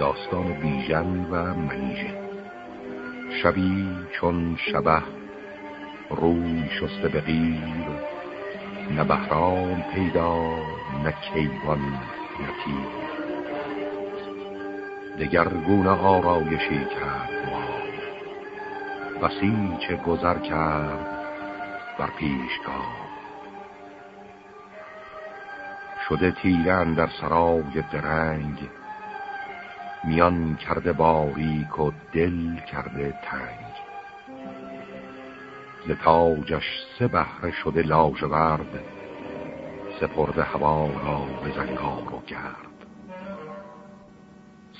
داستان بیژن و منیژه. شبی چون شبه روی شسته به غیر نه بهرام پیدا نه کیوان نه تیر. دگرگون آرایشی کرد ما. چه گذر کرد بر پیشگاه. شده تیرن در سرای درنگ میان کرده باریک و دل کرده تنگ. ز تاجش سه بهره شده لاژورد سپرده هوا را به زنگار و گرد.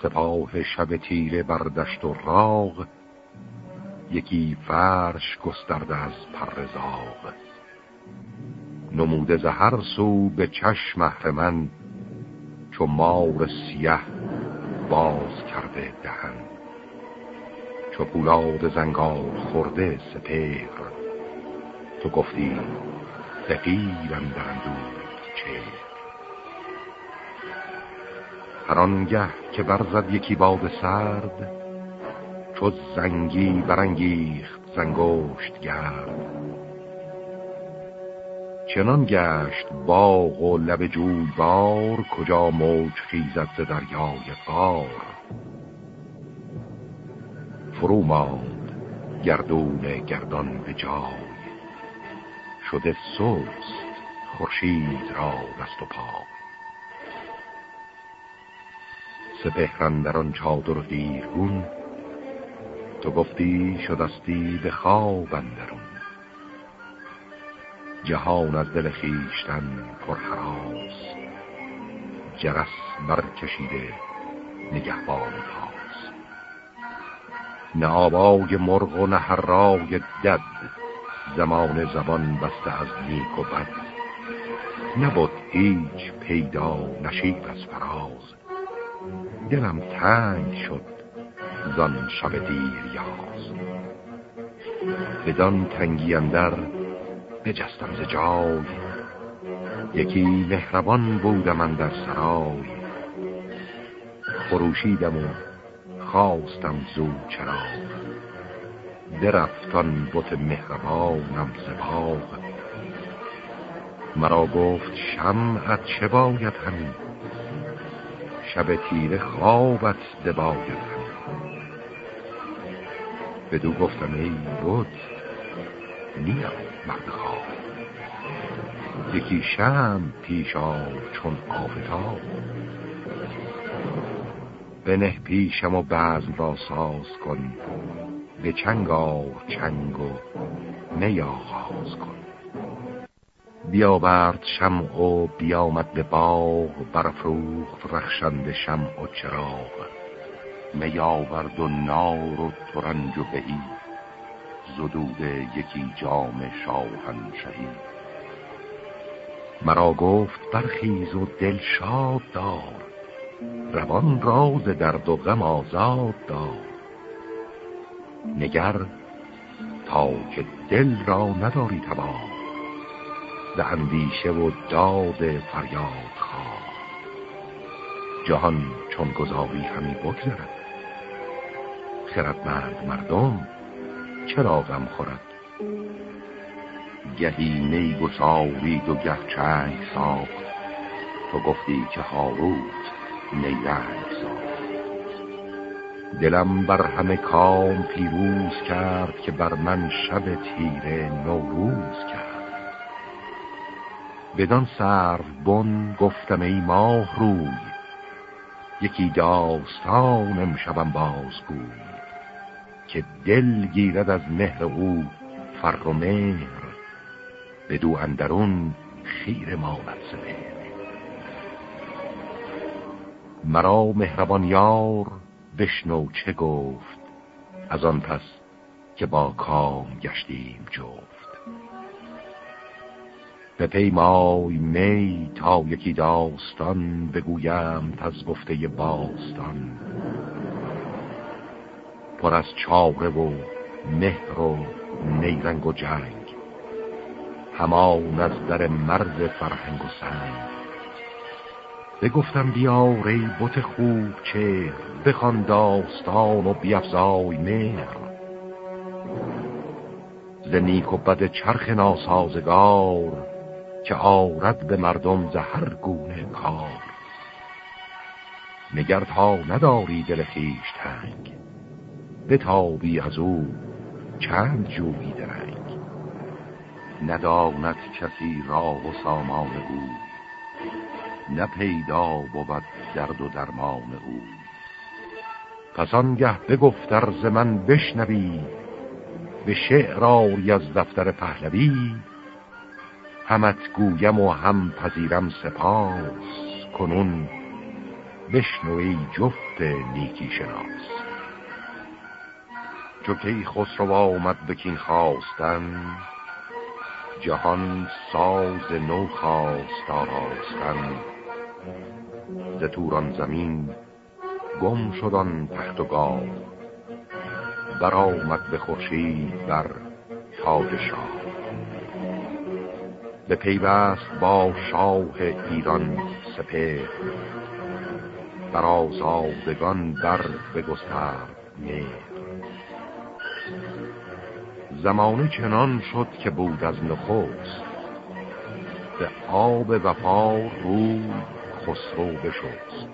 سپاه شب تیره بر دشت و راغ یکی فرش گسترده از پرزاغ نموده زهر سو به چشم من چو مار سیه باز کرده دهن. چو پولاد زنگار خورده سپهر تو گفتی فقیرم در چه هر که برزد یکی باد سرد چو زنگی برانگیخت زنگشت گرد. چنان گشت باغ و لب جوی بار کجا موج خیزد دریای قار فرو ماند گردون گردان به جای. شده سوست خورشید را دست و پا. سپهرن در آن چادر دیرگون تو گفتی شدستی به خواب اندرون. جهان از دل خیشتن پر حراس جرس برکشیده نگهبان پاس نه آبای مرغ و نه هرای دد زمان زبان بسته از نیک و بد. نبود هیچ پیدا نشیب از فراز. دلم تنگ شد زان شب دیر یاز. بدان تنگی اندر بجستم ز جای. یکی مهربان بودم در سرای. خروشیدم و خواستم زو چرا درفتان بت مهربانم زباغ مرا گفت شمعت چه باید همین شب تیره خوابت دباید همین بدو گفتم ای بود نیم مرد خواب یکی شم پیش آر چون آفتاب. بنه پیشم و بزم را ساز کن. به چنگ آر چنگ و می آغاز کن. بیاورد شمع و بیامد به باغ برفروخت رخشند شمع و چراغ. می آورد و نار و ترنج و بهی. زدوده یکی جام شاهنشهی. مرا گفت برخیز و دل شاد دار روان راز درد و غم آزاد دار. نگر تا که دل را نداری تباه ز اندیشه و داد فریاد خواه. جهان چون گذاری همی بگذرد خردمند مردم چرا غم خورد؟ گهی نی گسارید و گه چنگ ساخت. تو گفتی که هاروت نیرنگ ساخت. دلم بر همه کام پیروز کرد که بر من شب تیره نوروز کرد. بدان سر بن گفتم ای ماه روی یکی داستان امشبم بازگوی که دل گیرد از مهر او فر و مهر به دو اندرون خیر ماند سپهر. مرا مهربان یار بشنو چه گفت از آن پس که با کام گشتیم جفت. به پیمای می تا یکی داستان بگویم تز گفته باستان. پر از چاره و مهر و نیرنگ و جنگ. همان از در مرز فرهنگ و سنگ. بگفتم بیار ای بت خوب چه بخوان داستان و بیفزای مهر. ز نیک و بد چرخ ناسازگار که آرد به مردم زهر گونه کار. نگر تا نداری دل خیش تنگ. بتابی از او چند جویی درنگ. نداند کسی راه و سامان او نه پیدا بود درد و درمان او. پس آنگه بگفتر ز من بشنوی به شعر از دفتر پهلوی. همت گویم و هم پذیرم سپاس کنون بشنوی جفت نیکی شناس. چو کی خسرو آمد بکین خواستن جهان ساز نو خواست آراستن ز توران زمین گم شدن تخت و گاو. برآمد به خورشید بر تاج شاه به پیوست با شاه ایران سپه بر آزادگان بر بگسترد مهر. زمانه چنان شد که بود از نخست. به آب وفا رو خسرو بشست.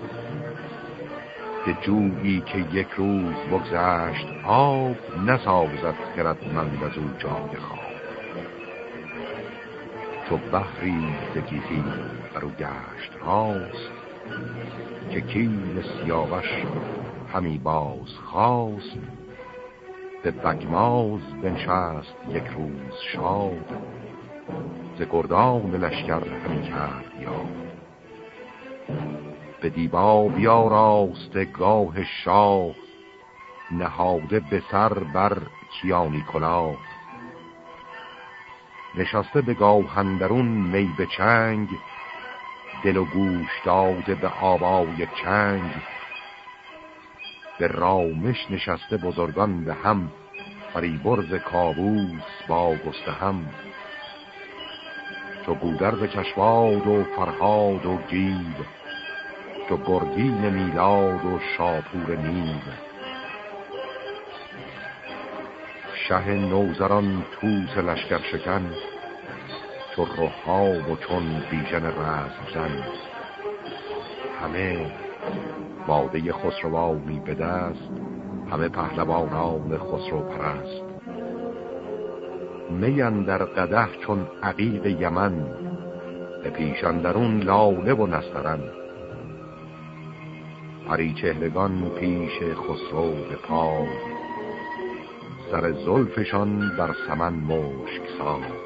که جویی که یک روز بگذشت آب نسازد کرد من از او جای خواب. چو بحری زگیزی برو گشت راست که کیل سیاوش همی باز خواست. بگماز بنشست یک روز شاد. ز گردان لشکر همی کرد یا به دیبا بیاراست گاه شاه. نهاده به سر بر کیانی کلاه. نشسته به گاوهندرون می به چنگ. دل و گوش داده به آبای چنگ. به رامش نشسته بزرگان به هم فریبرز کابوس با گسته هم. چو گودرز چشواد و فرهاد و گیب چو گرگین میلاد و شاپور نیب. شه نوزران توس لشکر شکن چو روحا و چون بیژن رزم زن همه باده خسروانی به دست همه پهلوانان خسرو پرست. میان در قده چون عقیق یمن به پیشندرون لاله و نسترن. پری چهرگان پیش خسرو به پای سر زلفشان بر سمن مشک ساد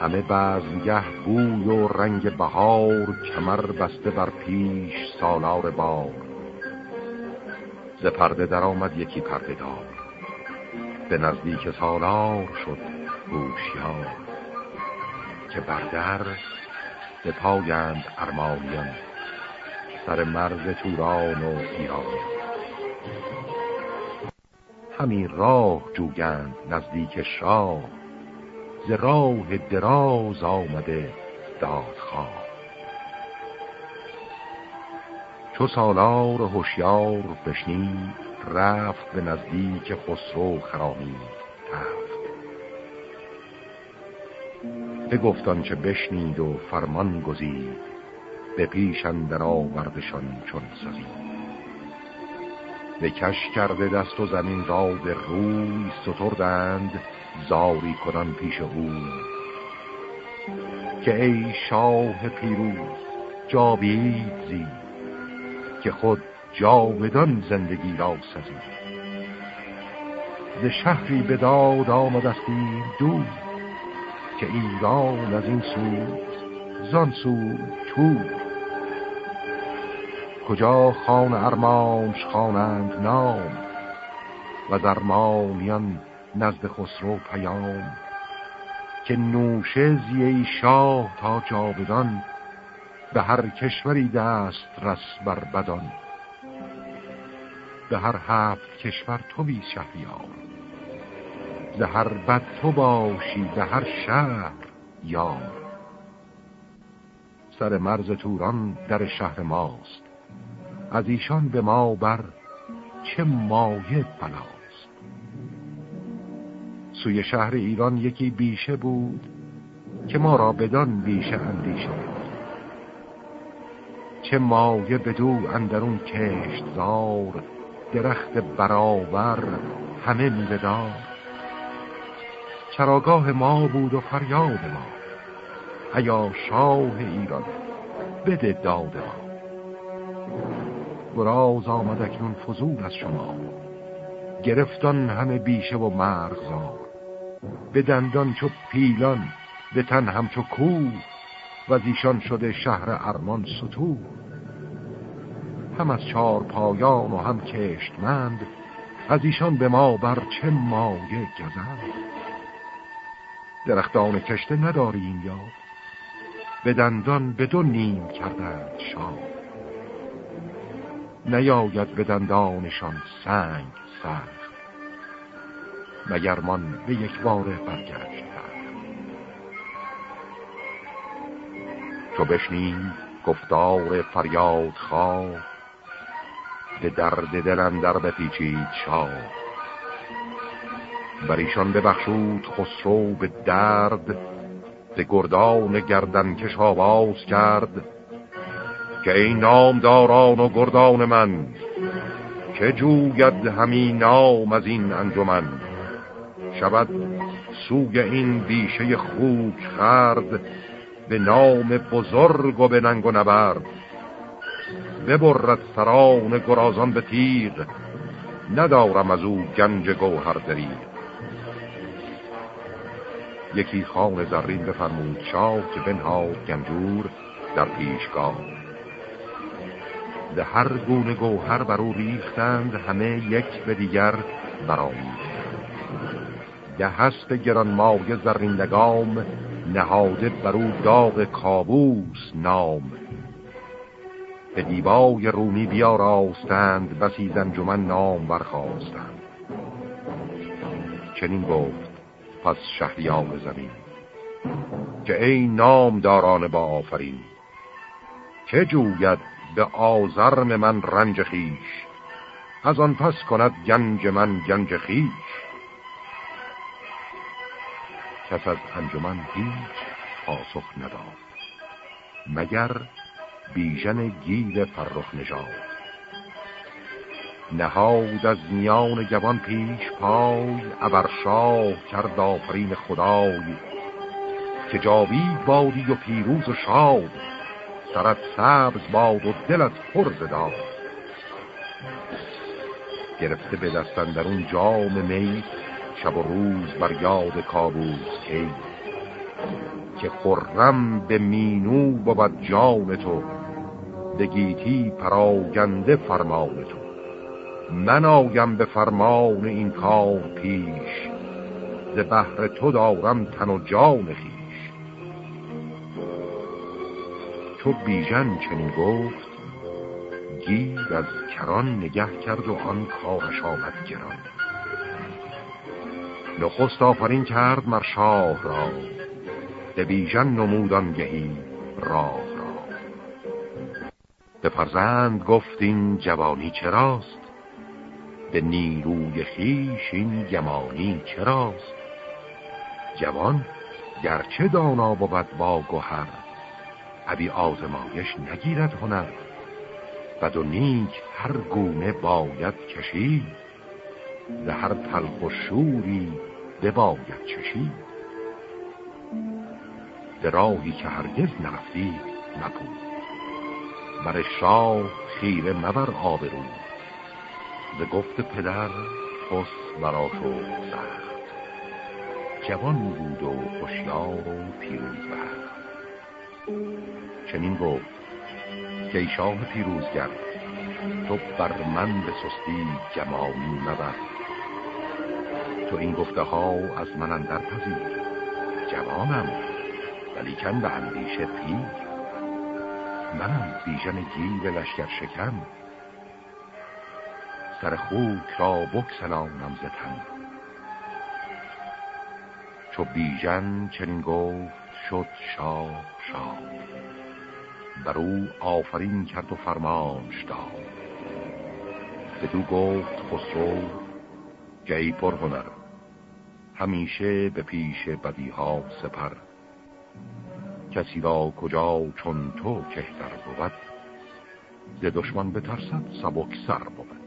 همه بزنگه بوی و رنگ بهار کمر بسته بر پیش سالار بار. ز پرده در آمد یکی پرده دار به نزدیک سالار شد گوشیار که بردر به پایند ارمانیان سر مرز توران و ایران همین راه جوگند نزدیک شاه ز راه دراز آمده دادخواه. چو سالار هوشیار بشنید رفت به نزدیک خسرو خرامید تفت گفتان چه بشنید و فرمان گزید به پیش اندر آوردشان چون سزید. به کش کرده دست و زمین را به روی ستردند زاری کنان پیش او. که ای شاه پیروز جاوید زی که خود جاودان زندگی را سزی ز شهری به داد آمدستیم دو که ایران از این سو زان سو تو کجا خان ارمانش خوانند نام و در ارمانیان نزد خسرو پیام که نوشه زیه شاه تا جاودان به هر کشوری دست رس بر بدان. به هر هفت کشور تو بی شهریار. به هر بد تو باشی به هر شهر یار. سر مرز توران در شهر ماست. از ایشان به ما بر چه مایه بلاست سوی شهر ایران یکی بیشه بود که ما را بدان بیشه اندیشه چه مایه بدو اندرون کشت زار درخت برابر همه میوهدار چراگاه ما بود و فریاد ما. ایا شاه ایران بده داد ما. گراز آمد اکنون فضول از شما. گرفتان همه بیشه و مرغزار. به دندان چو پیلان به تن همچو کوه و از ایشان شده شهر ارمان ستو. هم از چار پایان و هم کشتمند از ایشان به ما بر چه مایه گزند؟ درختان کشته نداریم یاد به دندان به دو نیم کردند شاد نیاید به دندانشان سنگ سخت مگر من به یک باره برگشت. چو بشنید گفتار فریاد خواه به درد دلن در بپیچید شاه. بر ایشان ببخشود خسرو به درد به گردان گردن کش آواز کرد که این نامداران و گردان من که جوید همین نام از این انجمن. شود سوی این بیشه خوک خرد به نام بزرگ و به ننگ و نبرد. ببرد سران گرازان به تیغ ندارم از او گنج گوهر دریغ. یکی خان زرین بفرمود شاه که بنهاد گنجور در پیشگاه. ده هر گونه گوهر بر او ریختند همه یک به دیگر برآمیختند. ده هست گرانمایه زرین نهاده بر او داغ کابوس نام. به دیبای رومی بیاراستند بسی زنجمن نام برخواستند چنین گفت پس شهریان زمین که ای نام داران با آفرین که جوید به آزرم من رنج خیش از آن پس کند گنج من گنج خیش. کس از انجمن هیچ پاسخ نداد مگر بیژن گیر فرخ نژاد. نهاد از میان جوان پیش پای ابر شاه کرد آفرین خدای. که جاوید بادی و پیروز و شاد سرت سبز باد و دلت پر زداد گرفته به دستن در اون جام می شب و روز بر یاد کابوس کی؟ که خرم به مینو بود جان تو دگیتی پراگنده فرمان تو. من آیم به فرمان این کار پیش ز بحر تو دارم تن و جان خیش چو بیژن چنین گفت گیر از کران نگه کرد و آن کارش آمد گران. نخست آفرین کرد مر شاه را. به بیژن نمودان گهی راه را. به فرزند گفت این جوانی چراست؟ به نیروی خیش این گمانی چراست؟ جوان گرچه دانا بود با گوهر ابی آزمایش نگیرد هنر و نیک هر گونه باید کشید. هر تلخ و شوری بباید چشید. به راهی که هرگز نرفتی مپود بر شاه خیره مبر آبرو. به گفت پدر خس برا شد سخت جوان بود و خوشیار و پیروز بخت چنین گفت که شاه پیروزگر تو بر من به سستی جمالی مبر. تو این گفته ها از من اندر پذیر. جوانم ولیکن به اندیشه پیر. منم بیژن گیل لشکر شکم سر خوک را بکسلانم زتن چو بیژن چنین گفت شد شاه شاه. بر او آفرین کرد و فرمانش داد. بدو گفت خسرو جایی پر هنر. همیشه به پیش بدیها سپر. کسی را کجا چون تو کهتر بود ز دشمن بترسد سبک سر بود.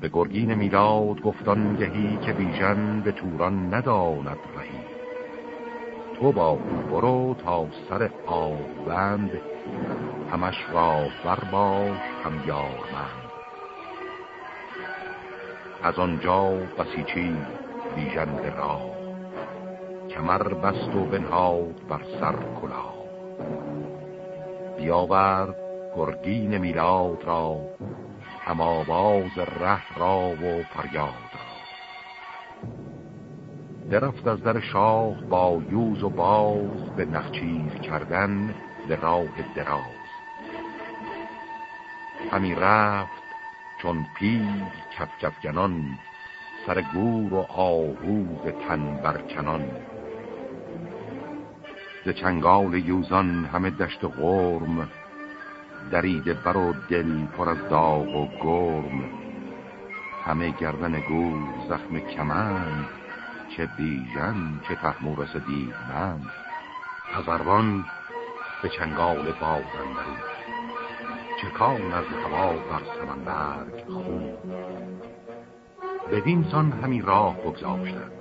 به گرگین میلاد گفتان گهی که بیژن به توران نداند رهی. تو با او برو تا سر آوند همش را بر باش هم یارمند از آنجا بسیچی بیژن راه کمر بست و بنهاد بر سر کلاه. بیاورد گرگین میلاد را هم آواز ره را و فریاد را. درفت از در شاه با یوز و باز به نخچیر کردن به راه دراز. همی رفت چون پیل کف گنان سر گور و آهوز تن برکنان ز چنگال یوزان همه دشت غرم دریده بر و دل پر از داغ و گرم. همه گردن گور زخم کمند چه بیژن چه تحمورس من. پزروان به چنگال بازن چکان از هوا بر سمنبرگ خون. بدین سان همی راه بگذاشتند.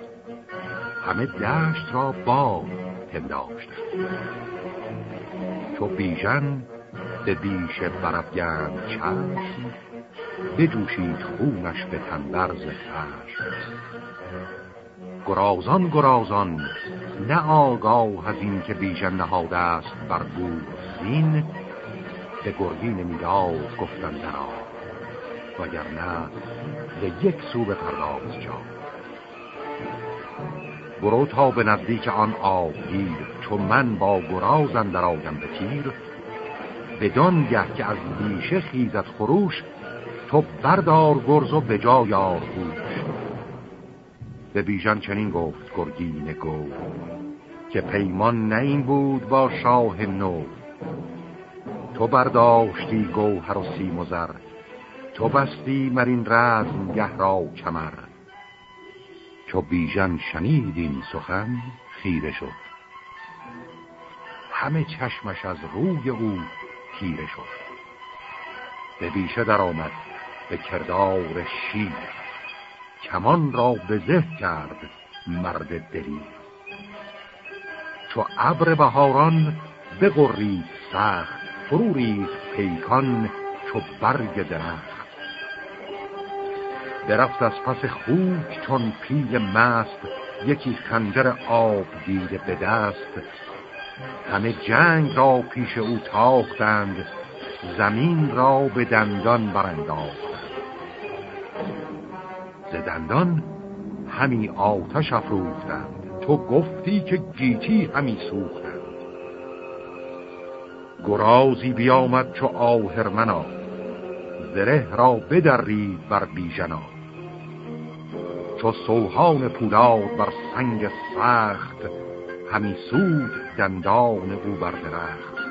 همه دشت را باد پنداشتند. چو بیژن به بیش برفگند چشم بجوشید خونش به تنبرز خشم. گرازان گرازان نه آگاه از این که بیژن نهاده است بر زین. به گرگین میلاد گفتن درا وگرنه به یک سو به پرداز جا. برو تا به نزدیک آن آبگیر چون من با گرازن در آیم به تیر. بدان گه که از بیشه خیزت خروش تو بردار گرز و به جا یار خوش به بیژن چنین گفت گرگین گو که پیمان نه این بود با شاه نو. تو برداشتی گوهر و سیم و زر. تو بستی مرین رزم گه را کمر. چو بیژن شنید این سخن خیره شد. همه چشمش از روی او تیره شد. به بیشه در آمد به کردار شیر. کمان را به زه کرد مرد دلی چو ابر بهاران بغرید سخت فرو پیکان چو برگ درخت. درفت از پس خوک چون پیل مست یکی خنجر آب دیده به دست. همه جنگ را پیش او تاختند زمین را به دندان برانداختند. ز دندان همی آتش افروختند. تو گفتی که گیتی همی سوختند گرازی بیامد چو آهرمنا زره را بدرید بر بیژنا. چو سوهان پولاد بر سنگ سخت همی سود دندان او بر درخت.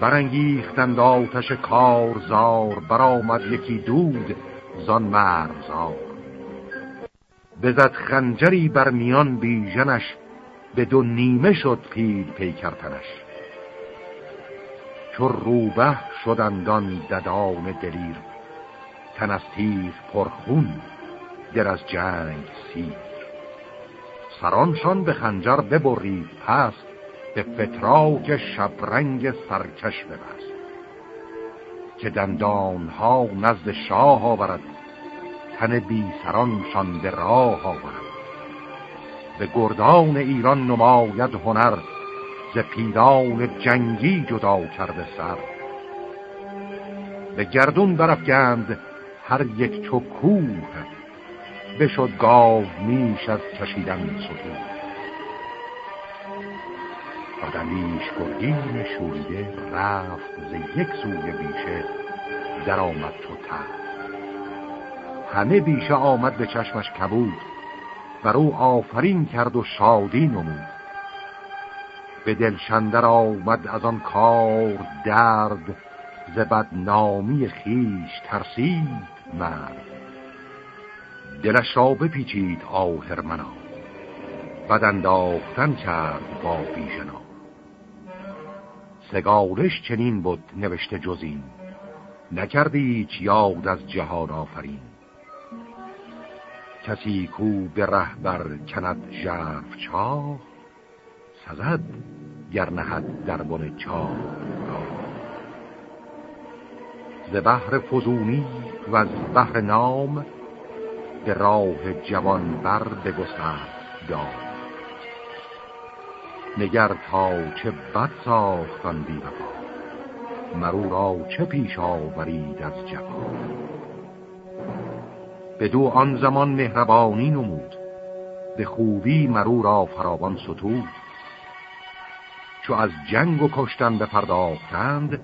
برانگیختند آتش کارزار برآمد یکی دود زان مرزار بزد خنجری بر میان بیژنش به دو نیمه شد پیل پیکرتنش. چو روبه شدند آن ددان دلیر. تن از پرخون دل از جنگ سیر. سرانشان به خنجر ببرید پست به فتراک شبرنگ سرکش ببست. که دندانها نزد شاه آورد تن بی سرانشان به راه آورد. به گردان ایران نماید هنر ز پیران جنگی جدا کرده سر. به گردون برفگند هر یک چو کوه. بشد گاو میش از کشیدن سطور آدمیش گرگین شوریده رفت ز یک سوی بیشه در آمد تو تخت همه بیشه آمد به چشمش کبود. بر او آفرین کرد و شادی نمود. به دلشندر آمد از آن کار درد ز بدنامی خیش ترسید مرد. دلش را بپیچید آهرمنا بد انداختن کرد با بیژنا. سگالش چنین بود نوشته جزین نکردی چ یاد از جهان آفرین. کسی کو به بر کند ژرف چاه سزد گر نهد در بن چاه ز بحر فزونی و از بحر نام به راه جوان بر بگسترد دام نگر تا چه بد ساختن بی مرو را چه پیش آورید از جفا. به دو آن زمان مهربانی نمود به خوبی مرو را فراوان ستود. چو از جنگ و کشتن بپرداختند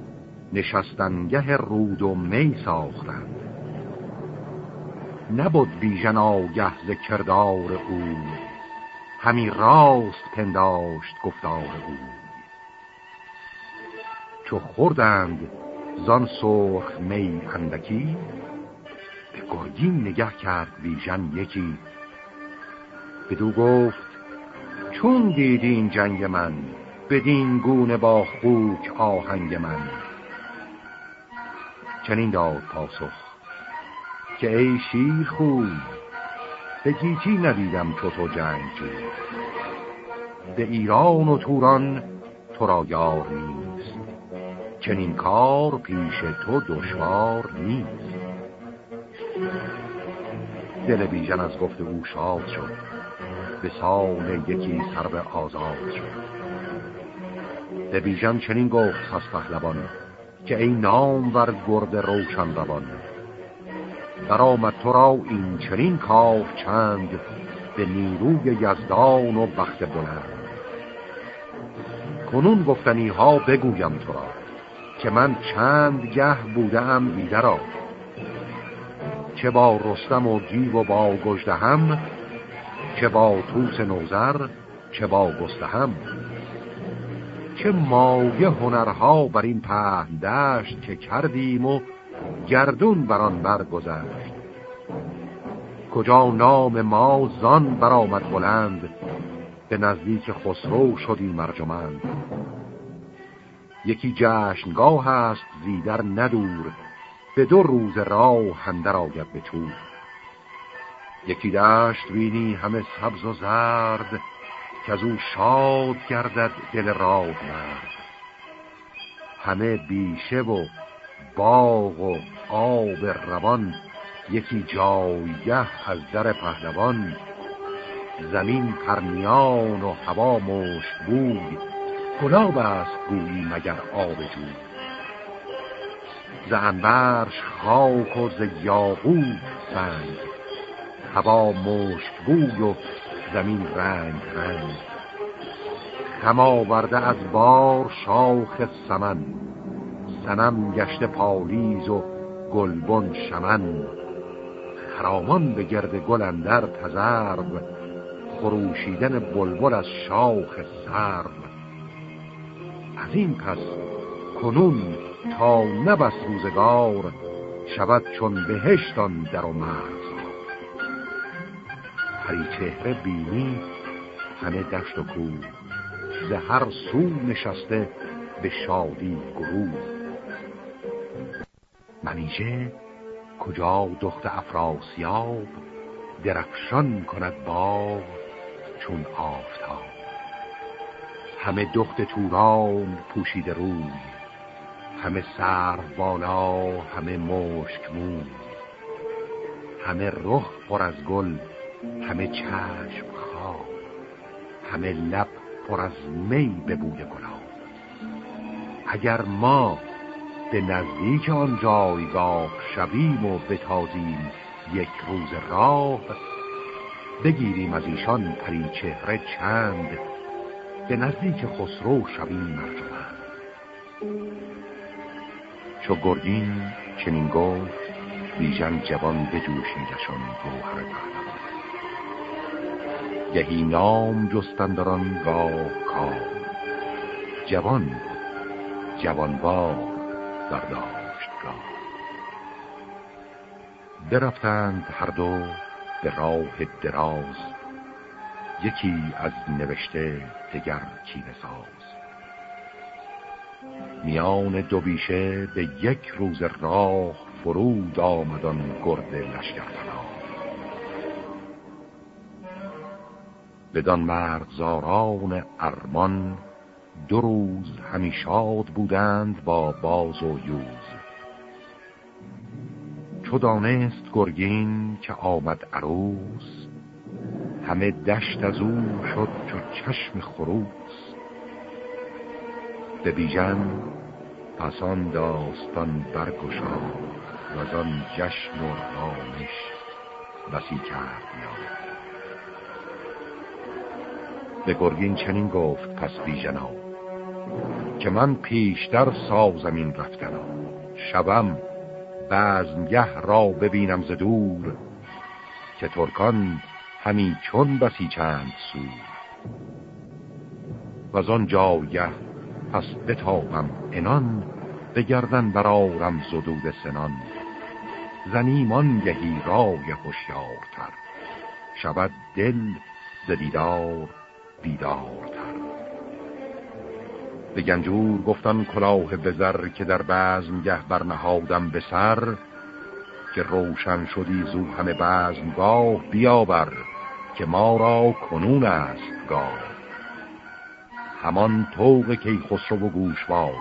نشستنگه رود و می ساختند. نبود بیژن آگه ز کردار او همی راست پنداشت گفتار او. چو خوردند زان سرخ می اندکی به گرگین نگه کرد بیژن یکی. بدو گفت چون دیدین جنگ من؟ بدین گونه با خوک آهنگ من. چنین داد پاسخ که ای شیر خوب به گیتی ندیدم چو تو جنگ به ایران و توران تو را یار نیست چنین کار پیش تو دشوار نیست. دل بیژن از گفت او شاد شد به سال یکی سر به آزاد شد. به بیژن چنین گفت از پهلوان که ای نام ور گرد روشن روان. برآمد تو را این چنین کاف چند به نیروی یزدان و بخت بلند. کنون گفتنی ها بگویم تو را که من چند گه بودم بیده را. چه با رستم و گیو و با گجده هم چه با توس نوزر چه با گسته هم چه مایه هنرها بر این پهن دشت که کردیم و گردون بران برگذشت. کجا نام ما زان برآمد بلند به نزدیک خسرو شدیم مرجمند یکی جشنگاه است زیدر ندور به دو روز راه هندر آید به تور. یکی دشت بینی همه سبز و زرد که از او شاد گردد دل راد مرد. همه بیشه و باغ و آب روان یکی جایگه از در پهلوان. زمین پرنیان و هوا مشت بود گلاب است گویی مگر آب جود. ز انبرش خاک و ز سنگ هوا مشت بود و زمین رنگ رنگ. خم آورده از بار شاخ سمن. سنم گشته پالیز و گلبن شمن. خرامان به گرد گل اندر تزرب. خروشیدن بلبل از شاخ سرب. از این پس کنون تا نبس روزگار شود چون بهشتان در و مرز. پری چهره بینی همه دشت و کو ز هر سو نشسته به شادی گروه. منیژه کجا دخت افراسیاب؟ درفشان کند باغ چون آفتاب. همه دخت توران پوشیده روی. همه سر بالا همه مشک مون همه رخ پر از گل همه چشم خواب همه لب پر از می به بوی گلاب. اگر ما به نزدیک آن جایگاه شویم و بتازیم یک روز راه بگیریم از ایشان پری چهره چند به نزدیک خسرو شویم مرجمند. چو گرگین چنین گفت بیژن جوان بجوشیدشان گوهر گهی نام جستندران گاه کار جوان بود جوانبار برداشتگاه برفتند هر دو به راه دراز. یکی از نوشته دگر چینه ساز. میان دو بیشه به یک روز راه فرود آمدان گرد لشکر بدان مرغزاران ارمان دو روز همی شاد بودند با باز و یوز. چو دانست گرگین که آمد عروس همه دشت از او شد چو چشم خروس. به بیژن پسان داستان برگشا و آن جشن و رامش بسی کرد به گرگین چنین گفت پس بیژنا که من پیشتر سازمین رفتنم شبم بزنگه را ببینم ز دور که ترکان همی چون بسی چند سو و از آن جایه پس بتابم انان بگردن برارم زدود سنان. زنیمان گهی رای هوشیارتر شود دل زدیدار بیدارتر. به گنجور گفتن کلاه بزر که در گه برنهادم به سر که روشن شدی زو همه بزمگاه بیاور که ما را کنون است گاه. همان توق کی خسرو و گوشوار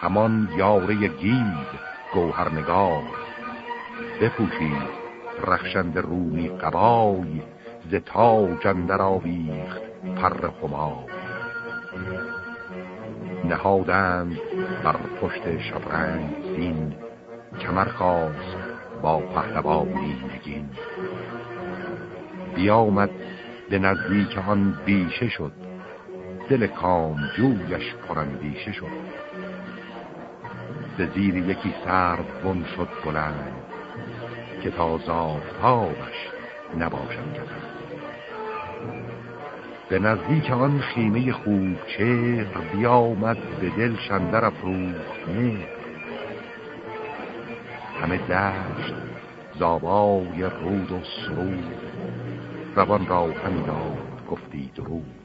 همان یاره گید گوهرنگار. بپوشید رخشند رومی قبای ز تاج اندر آویخت پر خمار نهادند بر پشت شبرنگ زین کمر خواست با پهلوانی نگین بیامد به نزدیک آن بیشه شد دل کام جویش پرندیشه شد. به زیر یکی سرد بن شد بلند که تا زافتابش نباشد کسند به نزدیک آن خیمه خوب چهر بیامد به دل شندر افروخت همه دشت زابای رود و سرود روان را همی داد گفتی درود.